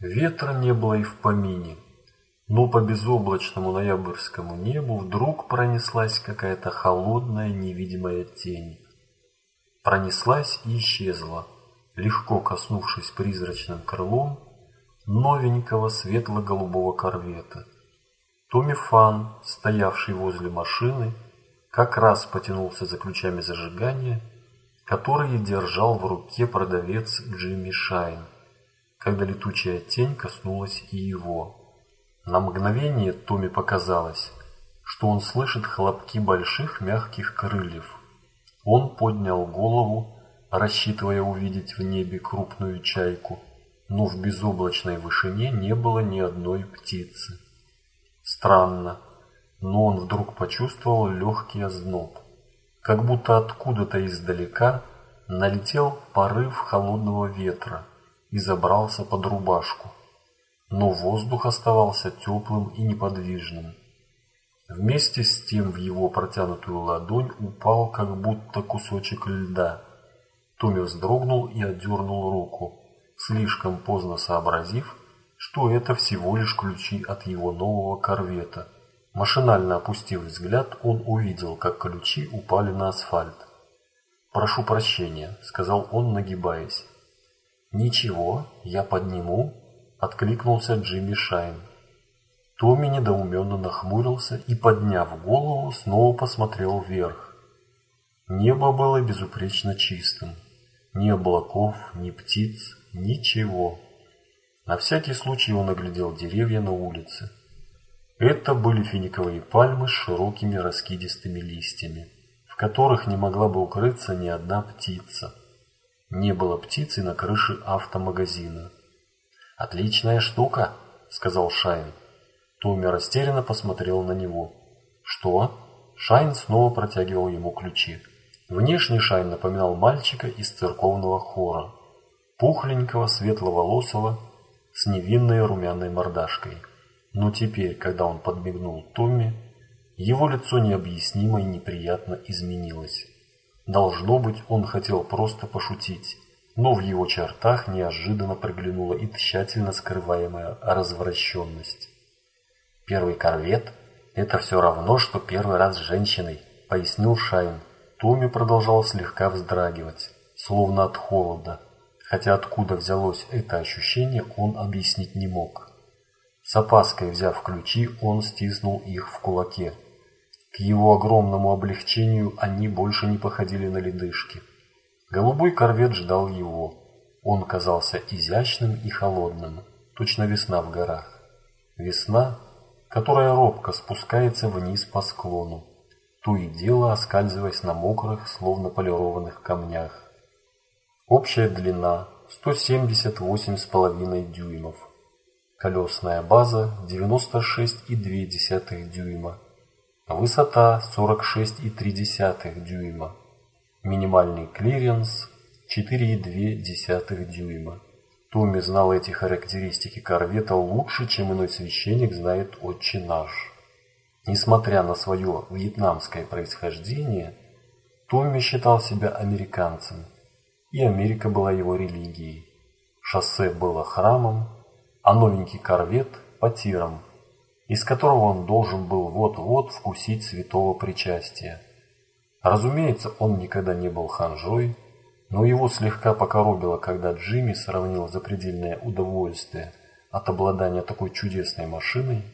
Ветра не было и в помине, но по безоблачному ноябрьскому небу вдруг пронеслась какая-то холодная невидимая тень. Пронеслась и исчезла, легко коснувшись призрачным крылом новенького светло-голубого корвета. Томми Фан, стоявший возле машины, как раз потянулся за ключами зажигания, которые держал в руке продавец Джимми Шайн, когда летучая тень коснулась и его. На мгновение Томми показалось, что он слышит хлопки больших мягких крыльев. Он поднял голову, рассчитывая увидеть в небе крупную чайку, но в безоблачной вышине не было ни одной птицы. Странно, но он вдруг почувствовал легкий озноб, как будто откуда-то издалека налетел порыв холодного ветра и забрался под рубашку, но воздух оставался теплым и неподвижным. Вместе с тем в его протянутую ладонь упал как будто кусочек льда. Томми вздрогнул и отдернул руку, слишком поздно сообразив, что это всего лишь ключи от его нового корвета. Машинально опустив взгляд, он увидел, как ключи упали на асфальт. «Прошу прощения», — сказал он, нагибаясь. «Ничего, я подниму», — откликнулся Джимми Шайн. Томми недоуменно нахмурился и, подняв голову, снова посмотрел вверх. Небо было безупречно чистым. Ни облаков, ни птиц, ничего. На всякий случай он оглядел деревья на улице. Это были финиковые пальмы с широкими раскидистыми листьями, в которых не могла бы укрыться ни одна птица. Не было птицы на крыше автомагазина. «Отличная штука», — сказал Шайн. Томми растерянно посмотрел на него. «Что?» Шайн снова протягивал ему ключи. Внешний Шайн напоминал мальчика из церковного хора. Пухленького, светловолосого, с невинной румяной мордашкой. Но теперь, когда он подмигнул Томми, его лицо необъяснимо и неприятно изменилось. Должно быть, он хотел просто пошутить, но в его чертах неожиданно проглянула и тщательно скрываемая развращенность. «Первый корвет – это все равно, что первый раз с женщиной», – пояснил Шайн. Томми продолжал слегка вздрагивать, словно от холода, хотя откуда взялось это ощущение, он объяснить не мог. С опаской взяв ключи, он стиснул их в кулаке. К его огромному облегчению они больше не походили на ледышки. Голубой корвет ждал его. Он казался изящным и холодным, точно весна в горах. Весна, которая робко спускается вниз по склону, то и дело оскальзываясь на мокрых, словно полированных камнях. Общая длина 178,5 дюймов. Колесная база 96,2 дюйма. Высота 46,3 дюйма. Минимальный клиренс 4,2 дюйма. Томми знал эти характеристики корвета лучше, чем иной священник знает «Отче наш». Несмотря на свое вьетнамское происхождение, Томми считал себя американцем – и Америка была его религией. Шоссе было храмом, а новенький корвет – потиром, из которого он должен был вот-вот вкусить святого причастия. Разумеется, он никогда не был ханжой, но его слегка покоробило, когда Джимми сравнил запредельное удовольствие от обладания такой чудесной машиной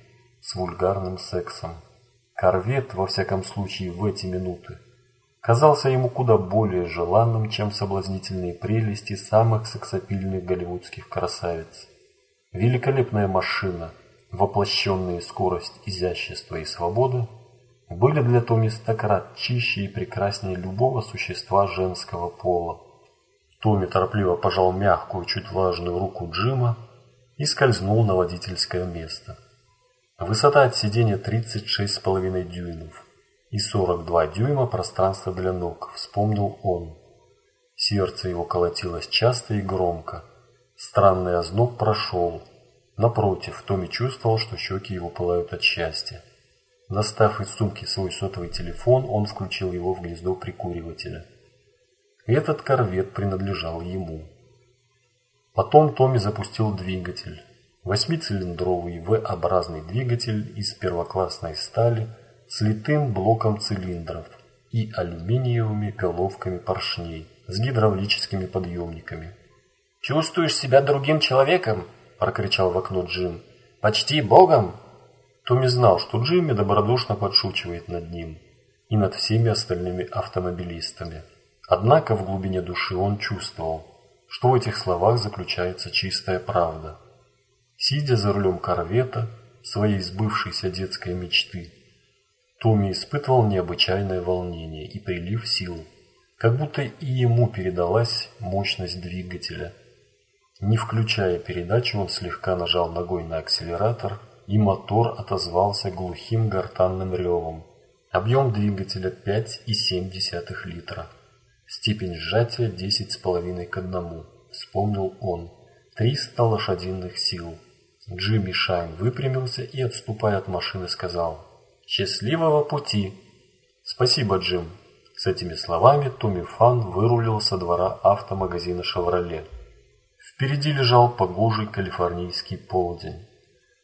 с вульгарным сексом. Корвет, во всяком случае, в эти минуты казался ему куда более желанным, чем соблазнительные прелести самых сексапильных голливудских красавиц. Великолепная машина, воплощенные скорость, изящество и свобода, были для Томми стократ чище и прекраснее любого существа женского пола. Томми торопливо пожал мягкую, чуть влажную руку Джима и скользнул на водительское место. Высота от сиденья 36,5 дюймов и 42 дюйма пространства для ног, вспомнил он. Сердце его колотилось часто и громко. Странный озноб прошел. Напротив, Томми чувствовал, что щеки его пылают от счастья. Достав из сумки свой сотовый телефон, он включил его в гнездо прикуривателя. Этот корвет принадлежал ему. Потом Томми запустил двигатель, Восьмицилиндровый V-образный двигатель из первоклассной стали с литым блоком цилиндров и алюминиевыми головками поршней с гидравлическими подъемниками. «Чувствуешь себя другим человеком?» – прокричал в окно Джим. «Почти богом?» Томми знал, что Джимми добродушно подшучивает над ним и над всеми остальными автомобилистами. Однако в глубине души он чувствовал, что в этих словах заключается чистая правда. Сидя за рулем корвета, своей сбывшейся детской мечты, Томми испытывал необычайное волнение и прилив сил, как будто и ему передалась мощность двигателя. Не включая передачу, он слегка нажал ногой на акселератор – и мотор отозвался глухим гортанным ревом. Объем двигателя 5,7 литра. Степень сжатия 10,5 к 1. Вспомнил он. 300 лошадиных сил. Джимми Шайн выпрямился и, отступая от машины, сказал «Счастливого пути!» «Спасибо, Джим!» С этими словами Томми Фан вырулил со двора автомагазина «Шевроле». Впереди лежал погожий калифорнийский полдень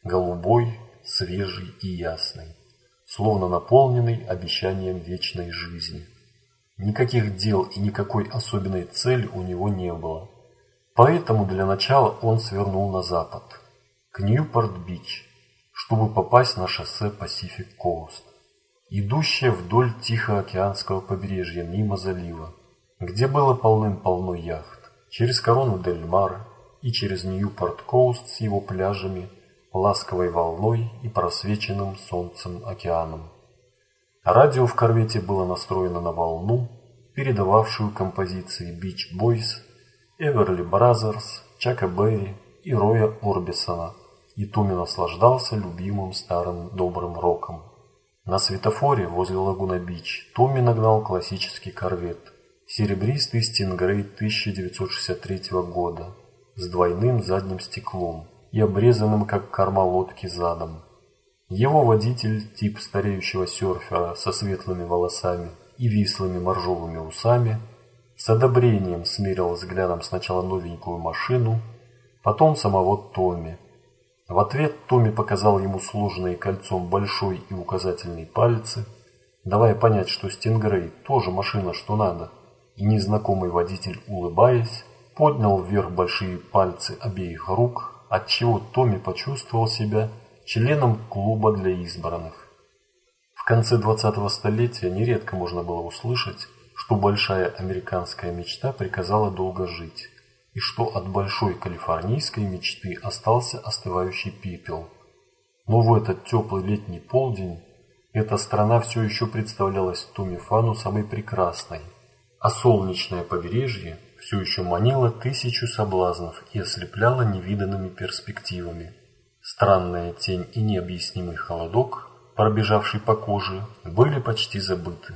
голубой, свежий и ясный, словно наполненный обещанием вечной жизни. Никаких дел и никакой особенной цели у него не было. Поэтому для начала он свернул на запад, к Ньюпорт-Бич, чтобы попасть на шоссе Pacific Coast, идущее вдоль Тихоокеанского побережья мимо залива, где было полным-полно яхт, через Корону-дель-Мар и через Ньюпорт-Коуст с его пляжами – ласковой волной и просвеченным солнцем океаном. Радио в корвете было настроено на волну, передававшую композиции Beach Boys, Everly Brothers, Чака Берри и Роя Орбисона, и Томми наслаждался любимым старым добрым роком. На светофоре возле Лагуна-Бич Томми нагнал классический корвет, серебристый Стингрей 1963 года с двойным задним стеклом, и обрезанным, как корма лодки, задом. Его водитель, тип стареющего серфера со светлыми волосами и вислыми моржовыми усами, с одобрением смерил взглядом сначала новенькую машину, потом самого Томми. В ответ Томми показал ему сложенные кольцом большой и указательный пальцы, давая понять, что Стингрей тоже машина, что надо, и незнакомый водитель, улыбаясь, поднял вверх большие пальцы обеих рук, отчего Томми почувствовал себя членом клуба для избранных. В конце 20-го столетия нередко можно было услышать, что большая американская мечта приказала долго жить, и что от большой калифорнийской мечты остался остывающий пепел. Но в этот теплый летний полдень эта страна все еще представлялась Томми Фану самой прекрасной, а солнечное побережье – все еще манила тысячу соблазнов и ослепляла невиданными перспективами. Странная тень и необъяснимый холодок, пробежавший по коже, были почти забыты.